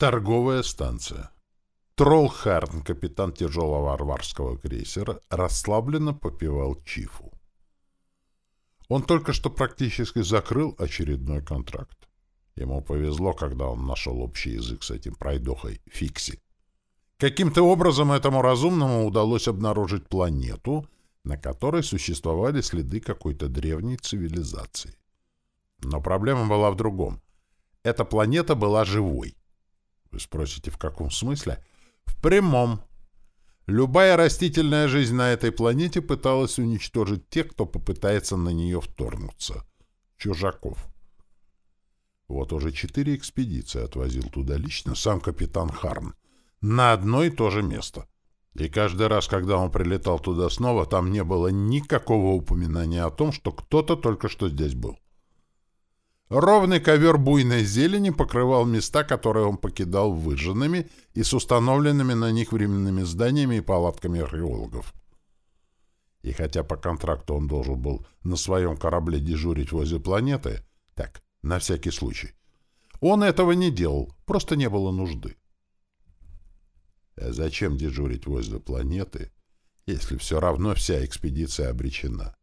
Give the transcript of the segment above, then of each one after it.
Торговая станция. Троллхарн, капитан тяжелого арварского крейсера, расслабленно попивал чифу. Он только что практически закрыл очередной контракт. Ему повезло, когда он нашел общий язык с этим пройдохой Фикси. Каким-то образом этому разумному удалось обнаружить планету, на которой существовали следы какой-то древней цивилизации. Но проблема была в другом. Эта планета была живой. Спросите, в каком смысле? В прямом. Любая растительная жизнь на этой планете пыталась уничтожить тех, кто попытается на нее вторгнуться. Чужаков. Вот уже четыре экспедиции отвозил туда лично сам капитан Харн. На одно и то же место. И каждый раз, когда он прилетал туда снова, там не было никакого упоминания о том, что кто-то только что здесь был. Ровный ковер буйной зелени покрывал места, которые он покидал выжженными и с установленными на них временными зданиями и палатками археологов. И хотя по контракту он должен был на своем корабле дежурить возле планеты, так, на всякий случай, он этого не делал, просто не было нужды. А зачем дежурить возле планеты, если все равно вся экспедиция обречена?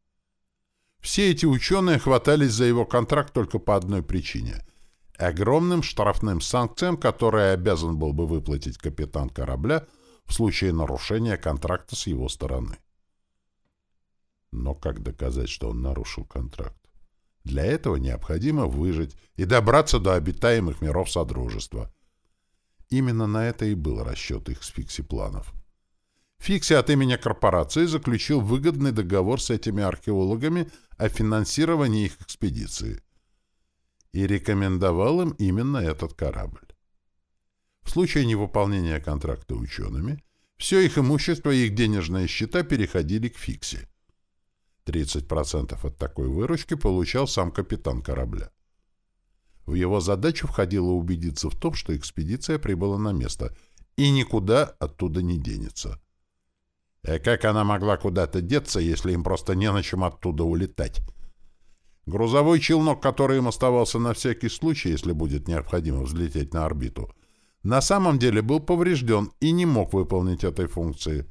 Все эти ученые хватались за его контракт только по одной причине — огромным штрафным санкциям, которые обязан был бы выплатить капитан корабля в случае нарушения контракта с его стороны. Но как доказать, что он нарушил контракт? Для этого необходимо выжить и добраться до обитаемых миров Содружества. Именно на это и был расчет их с фикси-планов. Фикси от имени корпорации заключил выгодный договор с этими археологами о финансировании их экспедиции и рекомендовал им именно этот корабль. В случае невыполнения контракта учеными, все их имущество и их денежные счета переходили к Фикси. 30% от такой выручки получал сам капитан корабля. В его задачу входило убедиться в том, что экспедиция прибыла на место и никуда оттуда не денется. А как она могла куда-то деться, если им просто не на чем оттуда улетать? Грузовой челнок, который им оставался на всякий случай, если будет необходимо взлететь на орбиту, на самом деле был поврежден и не мог выполнить этой функции.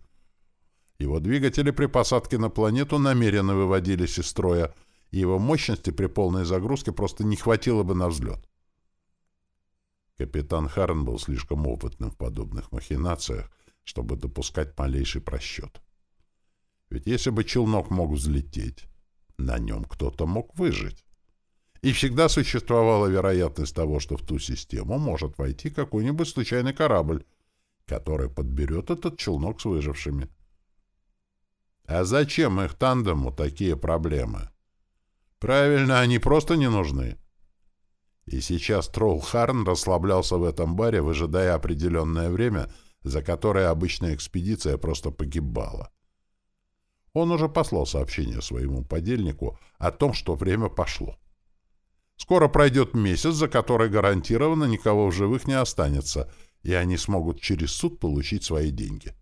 Его двигатели при посадке на планету намеренно выводились из строя, и его мощности при полной загрузке просто не хватило бы на взлет. Капитан Харн был слишком опытным в подобных махинациях, чтобы допускать малейший просчет. Ведь если бы челнок мог взлететь, на нем кто-то мог выжить. И всегда существовала вероятность того, что в ту систему может войти какой-нибудь случайный корабль, который подберет этот челнок с выжившими. А зачем их тандему такие проблемы? Правильно, они просто не нужны. И сейчас Тролл Харн расслаблялся в этом баре, выжидая определенное время — за которое обычная экспедиция просто погибала. Он уже послал сообщение своему подельнику о том, что время пошло. Скоро пройдет месяц, за который гарантированно никого в живых не останется, и они смогут через суд получить свои деньги.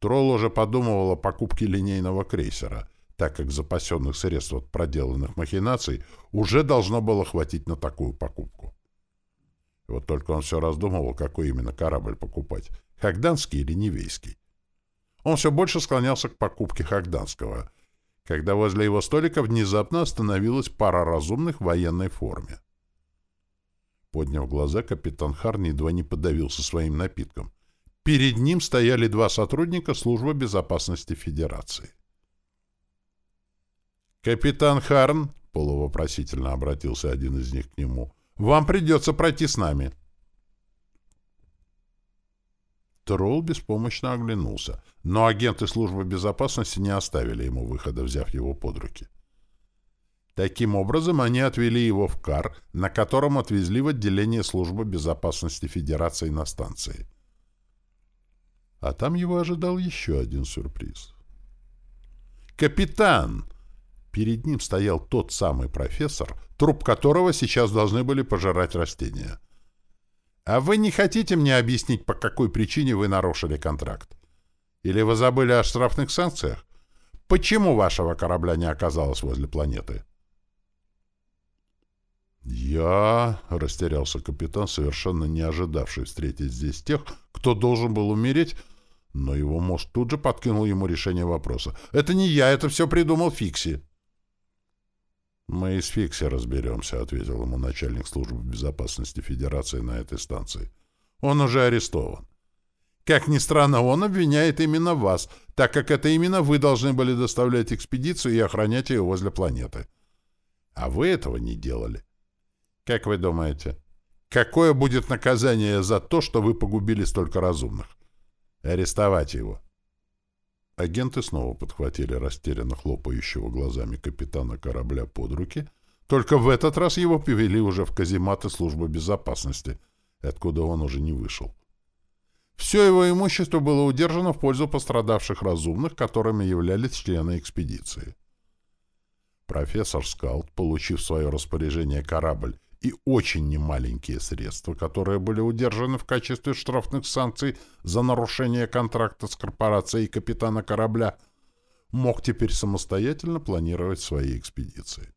Тролл уже подумывал о покупке линейного крейсера, так как запасенных средств от проделанных махинаций уже должно было хватить на такую покупку. Вот только он все раздумывал, какой именно корабль покупать — Хагданский или Невейский. Он все больше склонялся к покупке Хагданского, когда возле его столика внезапно остановилась пара разумных в военной форме. Подняв глаза, капитан Харни едва не подавился своим напитком. Перед ним стояли два сотрудника службы безопасности Федерации. «Капитан Харн», — полувопросительно обратился один из них к нему, — вам придется пройти с нами. Тролл беспомощно оглянулся, но агенты службы безопасности не оставили ему выхода, взяв его под руки. Таким образом, они отвели его в кар, на котором отвезли в отделение службы безопасности Федерации на станции. А там его ожидал еще один сюрприз. «Капитан!» Перед ним стоял тот самый профессор, труп которого сейчас должны были пожирать растения. «А вы не хотите мне объяснить, по какой причине вы нарушили контракт? Или вы забыли о штрафных санкциях? Почему вашего корабля не оказалось возле планеты?» «Я...» — растерялся капитан, совершенно не ожидавший встретить здесь тех, кто должен был умереть, но его мозг тут же подкинул ему решение вопроса. «Это не я, это все придумал Фикси». «Мы и с Фикси разберемся», — ответил ему начальник службы безопасности Федерации на этой станции. «Он уже арестован. Как ни странно, он обвиняет именно вас, так как это именно вы должны были доставлять экспедицию и охранять ее возле планеты. А вы этого не делали. Как вы думаете, какое будет наказание за то, что вы погубили столько разумных? Арестовать его. Агенты снова подхватили растерянно хлопающего глазами капитана корабля под руки, только в этот раз его повели уже в казематы службы безопасности, откуда он уже не вышел. Все его имущество было удержано в пользу пострадавших разумных, которыми являлись члены экспедиции. Профессор Скалт, получив в свое распоряжение корабль и очень немаленькие средства, которые были удержаны в качестве штрафных санкций за нарушение контракта с корпорацией капитана корабля, мог теперь самостоятельно планировать свои экспедиции.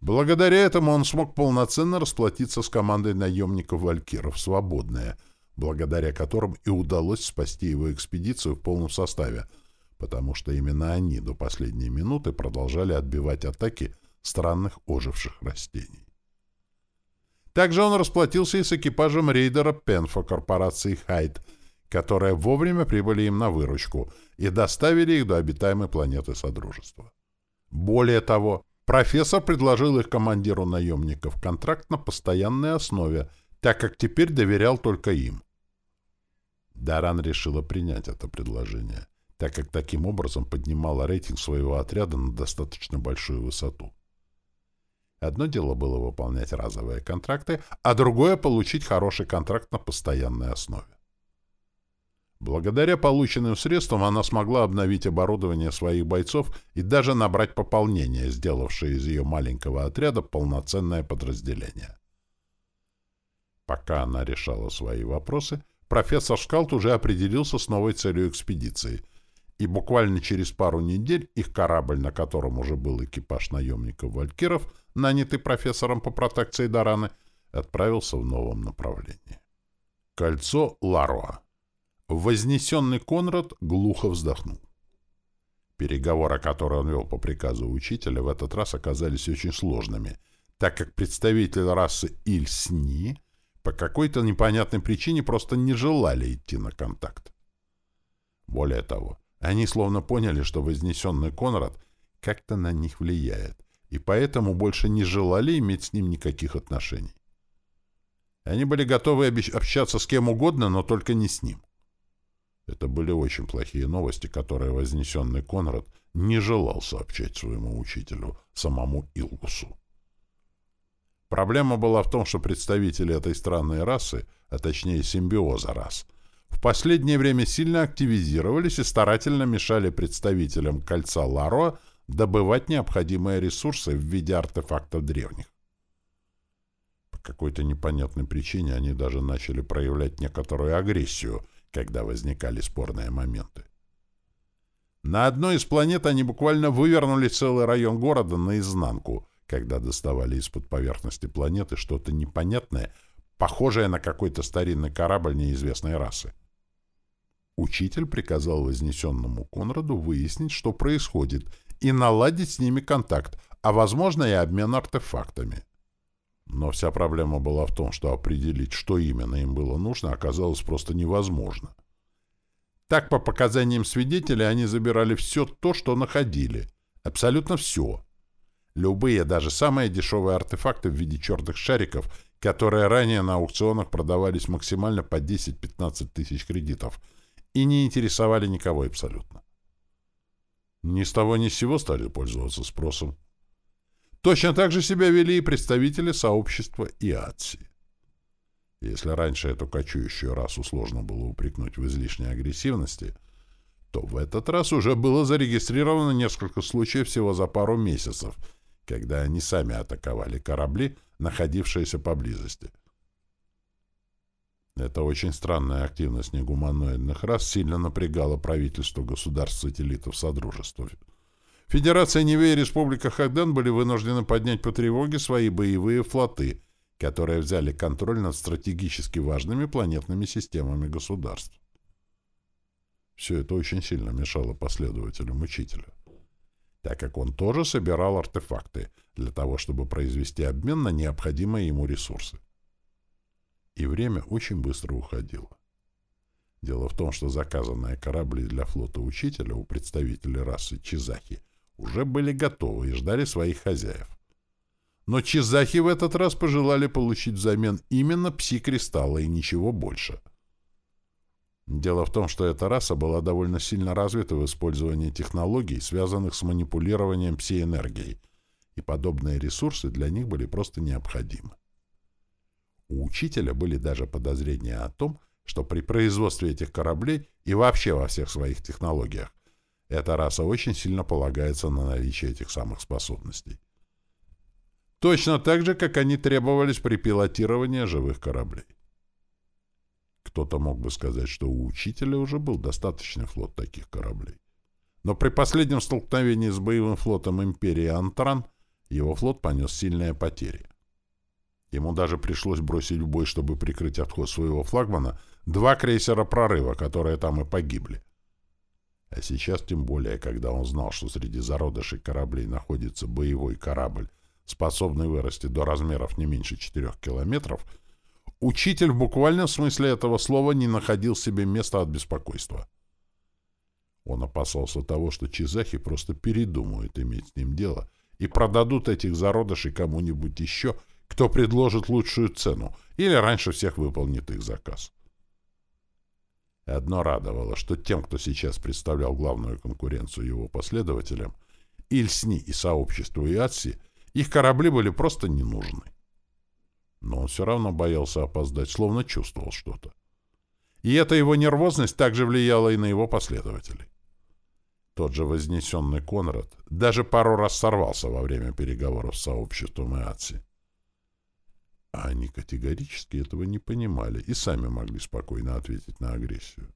Благодаря этому он смог полноценно расплатиться с командой наемников «Валькиров» «Свободная», благодаря которым и удалось спасти его экспедицию в полном составе, потому что именно они до последней минуты продолжали отбивать атаки странных оживших растений. Также он расплатился и с экипажем рейдера Пенфа корпорации «Хайд», которые вовремя прибыли им на выручку и доставили их до обитаемой планеты Содружества. Более того, профессор предложил их командиру наемников контракт на постоянной основе, так как теперь доверял только им. Даран решила принять это предложение, так как таким образом поднимала рейтинг своего отряда на достаточно большую высоту. Одно дело было выполнять разовые контракты, а другое — получить хороший контракт на постоянной основе. Благодаря полученным средствам она смогла обновить оборудование своих бойцов и даже набрать пополнение, сделавшее из ее маленького отряда полноценное подразделение. Пока она решала свои вопросы, профессор Шкалт уже определился с новой целью экспедиции, и буквально через пару недель их корабль, на котором уже был экипаж наемников-валькиров, нанятый профессором по протекции Дараны, отправился в новом направлении. Кольцо Ларуа. Вознесенный Конрад глухо вздохнул. Переговоры, которые он вел по приказу учителя, в этот раз оказались очень сложными, так как представитель расы Иль-Сни по какой-то непонятной причине просто не желали идти на контакт. Более того, они словно поняли, что вознесенный Конрад как-то на них влияет, и поэтому больше не желали иметь с ним никаких отношений. Они были готовы общаться с кем угодно, но только не с ним. Это были очень плохие новости, которые вознесенный Конрад не желал сообщать своему учителю, самому Илгусу. Проблема была в том, что представители этой странной расы, а точнее симбиоза рас, в последнее время сильно активизировались и старательно мешали представителям кольца Ларо добывать необходимые ресурсы в виде артефактов древних. По какой-то непонятной причине они даже начали проявлять некоторую агрессию, когда возникали спорные моменты. На одной из планет они буквально вывернули целый район города наизнанку — когда доставали из-под поверхности планеты что-то непонятное, похожее на какой-то старинный корабль неизвестной расы. Учитель приказал вознесенному Конраду выяснить, что происходит, и наладить с ними контакт, а, возможно, и обмен артефактами. Но вся проблема была в том, что определить, что именно им было нужно, оказалось просто невозможно. Так, по показаниям свидетелей, они забирали все то, что находили. Абсолютно все. Любые, даже самые дешевые артефакты в виде черных шариков, которые ранее на аукционах продавались максимально по 10-15 тысяч кредитов, и не интересовали никого абсолютно. Ни с того ни с сего стали пользоваться спросом. Точно так же себя вели и представители сообщества ИАЦИ. Если раньше эту кочующую расу сложно было упрекнуть в излишней агрессивности, то в этот раз уже было зарегистрировано несколько случаев всего за пару месяцев — когда они сами атаковали корабли, находившиеся поблизости. Эта очень странная активность негуманоидных рас сильно напрягала правительство государств-сателлитов Содружества. Федерация Ниве и Республика Хагден были вынуждены поднять по тревоге свои боевые флоты, которые взяли контроль над стратегически важными планетными системами государств. Все это очень сильно мешало последователям учителя, так как он тоже собирал артефакты для того, чтобы произвести обмен на необходимые ему ресурсы. И время очень быстро уходило. Дело в том, что заказанные корабли для флота учителя у представителей расы Чизахи уже были готовы и ждали своих хозяев. Но Чизахи в этот раз пожелали получить взамен именно пси-кристаллы и ничего больше — Дело в том, что эта раса была довольно сильно развита в использовании технологий, связанных с манипулированием пси-энергией, и подобные ресурсы для них были просто необходимы. У учителя были даже подозрения о том, что при производстве этих кораблей и вообще во всех своих технологиях эта раса очень сильно полагается на наличие этих самых способностей. Точно так же, как они требовались при пилотировании живых кораблей. Кто-то мог бы сказать, что у учителя уже был достаточный флот таких кораблей. Но при последнем столкновении с боевым флотом империи Антран его флот понес сильные потери. Ему даже пришлось бросить в бой, чтобы прикрыть отход своего флагмана, два крейсера прорыва, которые там и погибли. А сейчас, тем более, когда он знал, что среди зародышей кораблей находится боевой корабль, способный вырасти до размеров не меньше 4 километров, Учитель в буквальном смысле этого слова не находил себе места от беспокойства. Он опасался того, что чизахи просто передумают иметь с ним дело и продадут этих зародышей кому-нибудь еще, кто предложит лучшую цену или раньше всех выполнит их заказ. Одно радовало, что тем, кто сейчас представлял главную конкуренцию его последователям, Ильсни и сообществу Иатси, их корабли были просто не нужны но он все равно боялся опоздать, словно чувствовал что-то. И эта его нервозность также влияла и на его последователей. Тот же вознесенный Конрад даже пару раз сорвался во время переговоров с сообществом Иатси. А они категорически этого не понимали и сами могли спокойно ответить на агрессию.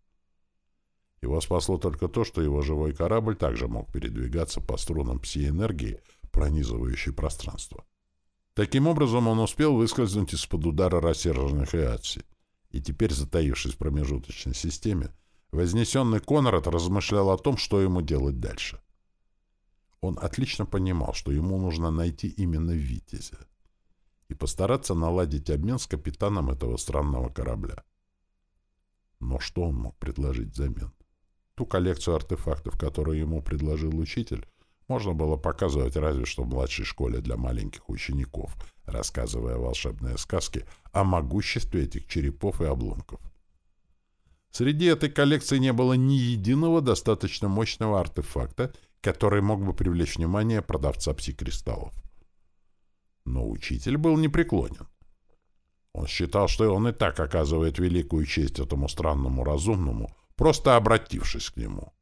Его спасло только то, что его живой корабль также мог передвигаться по струнам пси-энергии, пронизывающей пространство. Таким образом, он успел выскользнуть из-под удара рассерженных Иатси. И теперь, затаившись в промежуточной системе, вознесенный Конрад размышлял о том, что ему делать дальше. Он отлично понимал, что ему нужно найти именно Витязя и постараться наладить обмен с капитаном этого странного корабля. Но что он мог предложить взамен? Ту коллекцию артефактов, которую ему предложил учитель, можно было показывать разве что в младшей школе для маленьких учеников, рассказывая волшебные сказки о могуществе этих черепов и обломков. Среди этой коллекции не было ни единого достаточно мощного артефакта, который мог бы привлечь внимание продавца пси-кристаллов. Но учитель был непреклонен. Он считал, что он и так оказывает великую честь этому странному разумному, просто обратившись к нему.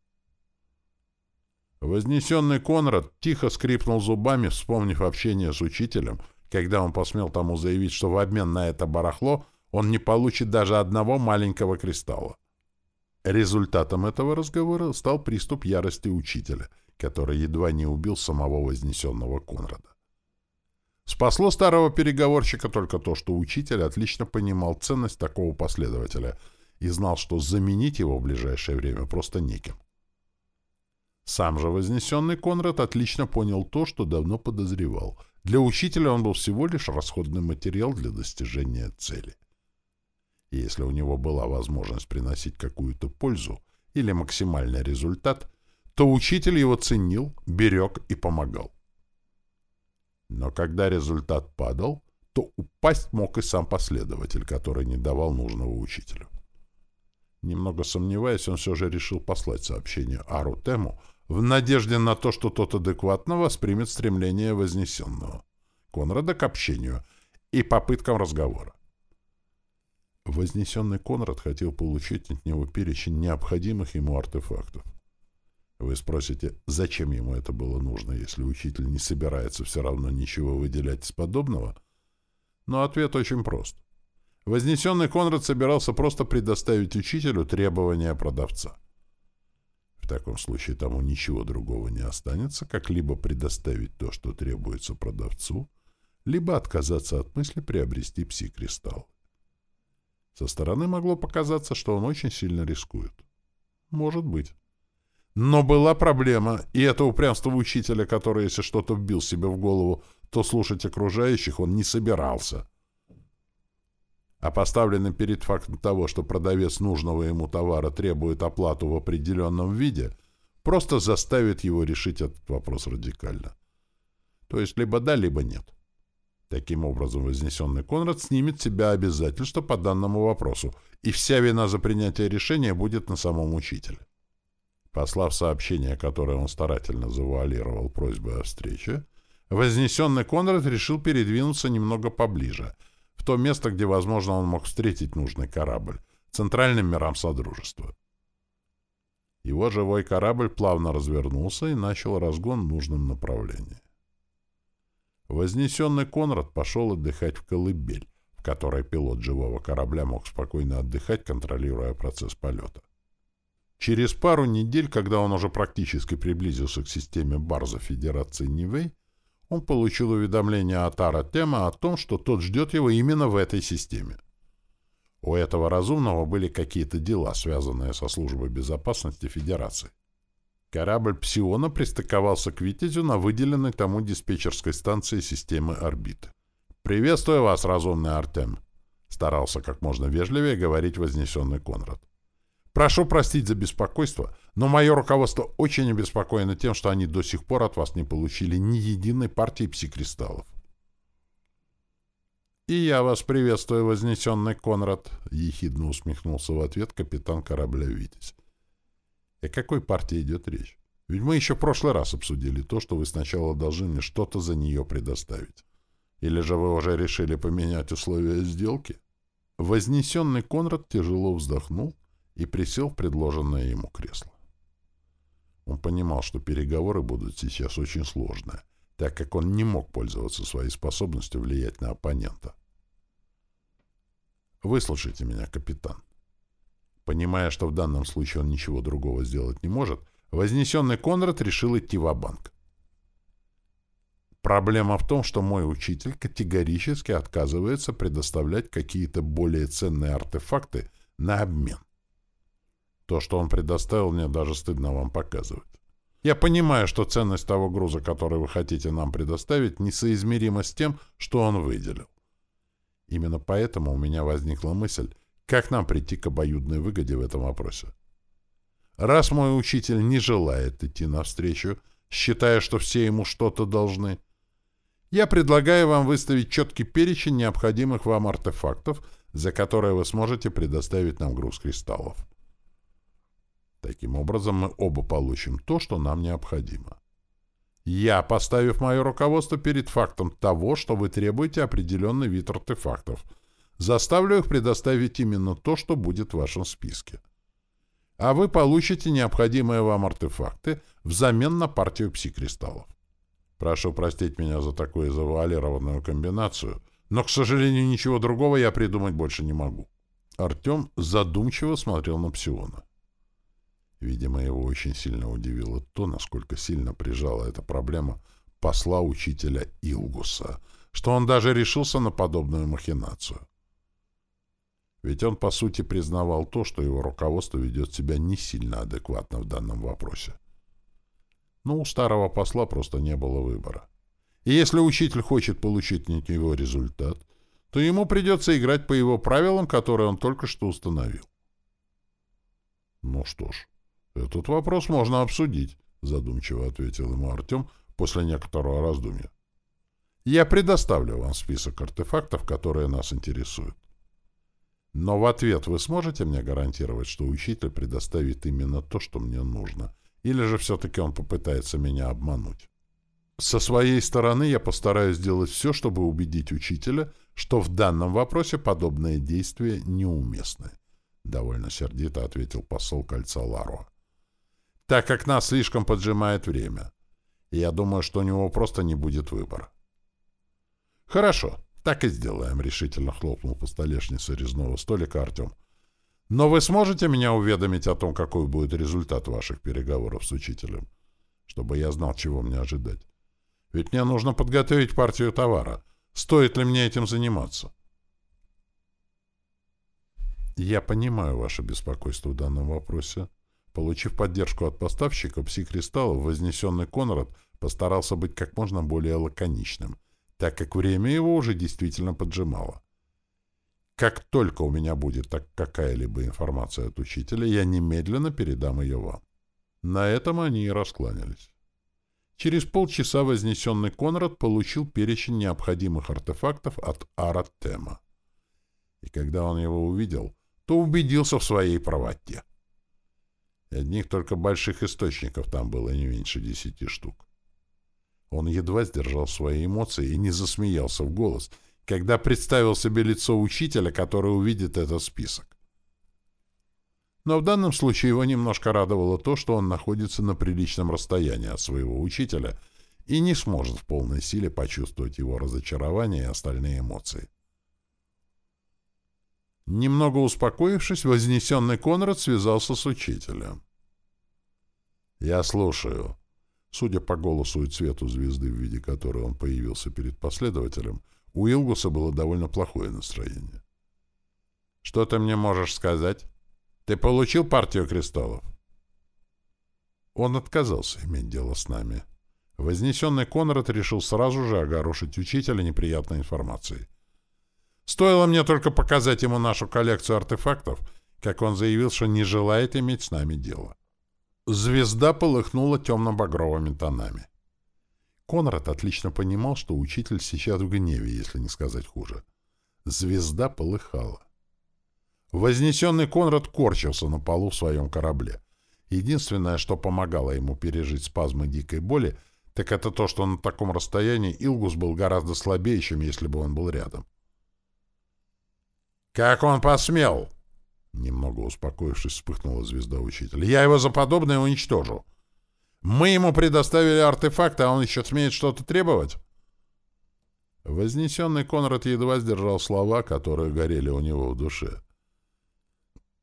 Вознесенный Конрад тихо скрипнул зубами, вспомнив общение с учителем, когда он посмел тому заявить, что в обмен на это барахло он не получит даже одного маленького кристалла. Результатом этого разговора стал приступ ярости учителя, который едва не убил самого вознесенного Конрада. Спасло старого переговорщика только то, что учитель отлично понимал ценность такого последователя и знал, что заменить его в ближайшее время просто неким. Сам же вознесенный Конрад отлично понял то, что давно подозревал. Для учителя он был всего лишь расходный материал для достижения цели. И если у него была возможность приносить какую-то пользу или максимальный результат, то учитель его ценил, берег и помогал. Но когда результат падал, то упасть мог и сам последователь, который не давал нужного учителю. Немного сомневаясь, он все же решил послать сообщение Ару Тему в надежде на то, что тот адекватно воспримет стремление Вознесенного, Конрада к общению и попыткам разговора. Вознесенный Конрад хотел получить от него перечень необходимых ему артефактов. Вы спросите, зачем ему это было нужно, если учитель не собирается все равно ничего выделять из подобного? Но ответ очень прост. Вознесенный Конрад собирался просто предоставить учителю требования продавца таком случае тому ничего другого не останется, как либо предоставить то, что требуется продавцу, либо отказаться от мысли приобрести пси-кристалл. Со стороны могло показаться, что он очень сильно рискует. Может быть. Но была проблема, и это упрямство учителя, который, если что-то вбил себе в голову, то слушать окружающих он не собирался. А поставленный перед фактом того, что продавец нужного ему товара требует оплату в определенном виде, просто заставит его решить этот вопрос радикально. То есть либо да, либо нет. Таким образом, вознесенный Конрад снимет с себя обязательства по данному вопросу, и вся вина за принятие решения будет на самом учителе. Послав сообщение, которое он старательно завуалировал просьбой о встрече, вознесенный Конрад решил передвинуться немного поближе, в то место, где, возможно, он мог встретить нужный корабль, центральным мирам Содружества. Его живой корабль плавно развернулся и начал разгон в нужном направлении. Вознесенный Конрад пошел отдыхать в колыбель, в которой пилот живого корабля мог спокойно отдыхать, контролируя процесс полета. Через пару недель, когда он уже практически приблизился к системе Барза Федерации Нивэй, он получил уведомление от Ара Тема о том, что тот ждет его именно в этой системе. У этого разумного были какие-то дела, связанные со службой безопасности Федерации. Корабль «Псиона» пристыковался к «Витязю» на выделенной тому диспетчерской станции системы «Орбиты». «Приветствую вас, разумный Артем», — старался как можно вежливее говорить вознесенный Конрад. Прошу простить за беспокойство, но мое руководство очень обеспокоено тем, что они до сих пор от вас не получили ни единой партии псикристаллов. «И я вас приветствую, вознесенный Конрад», — ехидно усмехнулся в ответ капитан корабля «Витязь». «О какой партии идет речь? Ведь мы еще в прошлый раз обсудили то, что вы сначала должны мне что-то за нее предоставить. Или же вы уже решили поменять условия сделки?» Вознесенный Конрад тяжело вздохнул и присел в предложенное ему кресло. Он понимал, что переговоры будут сейчас очень сложные, так как он не мог пользоваться своей способностью влиять на оппонента. «Выслушайте меня, капитан». Понимая, что в данном случае он ничего другого сделать не может, вознесенный Конрад решил идти в банк Проблема в том, что мой учитель категорически отказывается предоставлять какие-то более ценные артефакты на обмен. То, что он предоставил, мне даже стыдно вам показывать. Я понимаю, что ценность того груза, который вы хотите нам предоставить, несоизмерима с тем, что он выделил. Именно поэтому у меня возникла мысль, как нам прийти к обоюдной выгоде в этом вопросе. Раз мой учитель не желает идти навстречу, считая, что все ему что-то должны, я предлагаю вам выставить четкий перечень необходимых вам артефактов, за которые вы сможете предоставить нам груз кристаллов. Таким образом, мы оба получим то, что нам необходимо. Я, поставив мое руководство перед фактом того, что вы требуете определенный вид артефактов, заставлю их предоставить именно то, что будет в вашем списке. А вы получите необходимые вам артефакты взамен на партию пси-кристаллов. Прошу простить меня за такую завуалированную комбинацию, но, к сожалению, ничего другого я придумать больше не могу. Артем задумчиво смотрел на Псиона. Видимо, его очень сильно удивило то, насколько сильно прижала эта проблема посла учителя Илгуса, что он даже решился на подобную махинацию. Ведь он, по сути, признавал то, что его руководство ведет себя не сильно адекватно в данном вопросе. Но у старого посла просто не было выбора. И если учитель хочет получить от него результат, то ему придется играть по его правилам, которые он только что установил. Ну что ж, «Этот вопрос можно обсудить», — задумчиво ответил ему Артем после некоторого раздумья. «Я предоставлю вам список артефактов, которые нас интересуют. Но в ответ вы сможете мне гарантировать, что учитель предоставит именно то, что мне нужно, или же все-таки он попытается меня обмануть?» Со своей стороны я постараюсь сделать все, чтобы убедить учителя, что в данном вопросе подобные действия неуместны. Довольно сердито ответил посол кольца Ларуа так как нас слишком поджимает время. И я думаю, что у него просто не будет выбора. «Хорошо, так и сделаем», — решительно хлопнул по столешнице резного столика Артем. Но вы сможете меня уведомить о том, какой будет результат ваших переговоров с учителем, чтобы я знал, чего мне ожидать? Ведь мне нужно подготовить партию товара. Стоит ли мне этим заниматься? Я понимаю ваше беспокойство в данном вопросе. Получив поддержку от поставщика пси-кристаллов, вознесенный Конрад постарался быть как можно более лаконичным, так как время его уже действительно поджимало. Как только у меня будет так какая-либо информация от учителя, я немедленно передам ее вам. На этом они и раскланялись. Через полчаса вознесенный Конрад получил перечень необходимых артефактов от Аратема. И когда он его увидел, то убедился в своей правоте. Одних только больших источников там было не меньше десяти штук. Он едва сдержал свои эмоции и не засмеялся в голос, когда представил себе лицо учителя, который увидит этот список. Но в данном случае его немножко радовало то, что он находится на приличном расстоянии от своего учителя и не сможет в полной силе почувствовать его разочарование и остальные эмоции. Немного успокоившись, вознесенный Конрад связался с учителем. «Я слушаю». Судя по голосу и цвету звезды, в виде которой он появился перед последователем, у Илгуса было довольно плохое настроение. «Что ты мне можешь сказать?» Ты получил партию кристаллов? Он отказался иметь дело с нами. Вознесенный Конрад решил сразу же огорошить учителя неприятной информацией. Стоило мне только показать ему нашу коллекцию артефактов, как он заявил, что не желает иметь с нами дело. Звезда полыхнула темно-багровыми тонами. Конрад отлично понимал, что учитель сейчас в гневе, если не сказать хуже. Звезда полыхала. Вознесенный Конрад корчился на полу в своем корабле. Единственное, что помогало ему пережить спазмы дикой боли, так это то, что на таком расстоянии Илгус был гораздо слабее, чем если бы он был рядом. «Как он посмел?» Немного успокоившись, вспыхнула звезда учителя. «Я его за подобное уничтожу. Мы ему предоставили артефакты, а он еще смеет что-то требовать?» Вознесенный Конрад едва сдержал слова, которые горели у него в душе.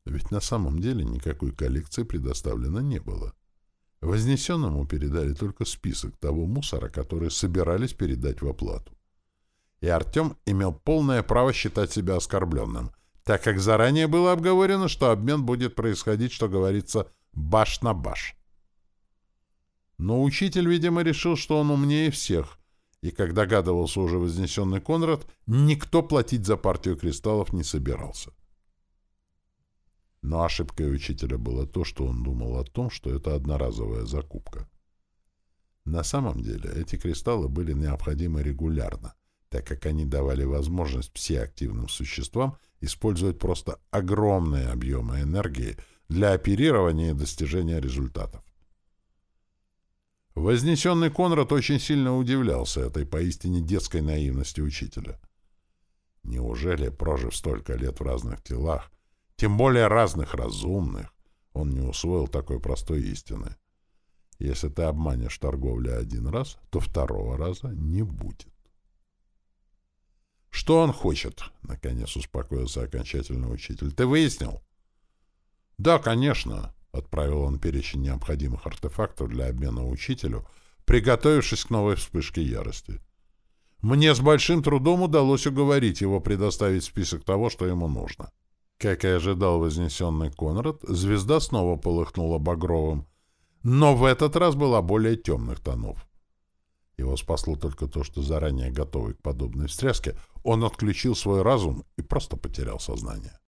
Ведь на самом деле никакой коллекции предоставлено не было. Вознесенному передали только список того мусора, который собирались передать в оплату. И Артем имел полное право считать себя оскорбленным, так как заранее было обговорено, что обмен будет происходить, что говорится, баш на баш. Но учитель, видимо, решил, что он умнее всех, и, как догадывался уже вознесенный Конрад, никто платить за партию кристаллов не собирался. Но ошибкой учителя было то, что он думал о том, что это одноразовая закупка. На самом деле эти кристаллы были необходимы регулярно, так как они давали возможность псиактивным существам использовать просто огромные объемы энергии для оперирования и достижения результатов. Вознесенный Конрад очень сильно удивлялся этой поистине детской наивности учителя. Неужели, прожив столько лет в разных телах, тем более разных разумных, он не усвоил такой простой истины. Если ты обманешь торговля один раз, то второго раза не будет. «Что он хочет?» — наконец успокоился окончательно учитель. «Ты выяснил?» «Да, конечно», — отправил он перечень необходимых артефактов для обмена учителю, приготовившись к новой вспышке ярости. «Мне с большим трудом удалось уговорить его предоставить список того, что ему нужно». Как и ожидал вознесенный Конрад, звезда снова полыхнула багровым, но в этот раз была более темных тонов. Его спасло только то, что заранее готовый к подобной встряске, он отключил свой разум и просто потерял сознание.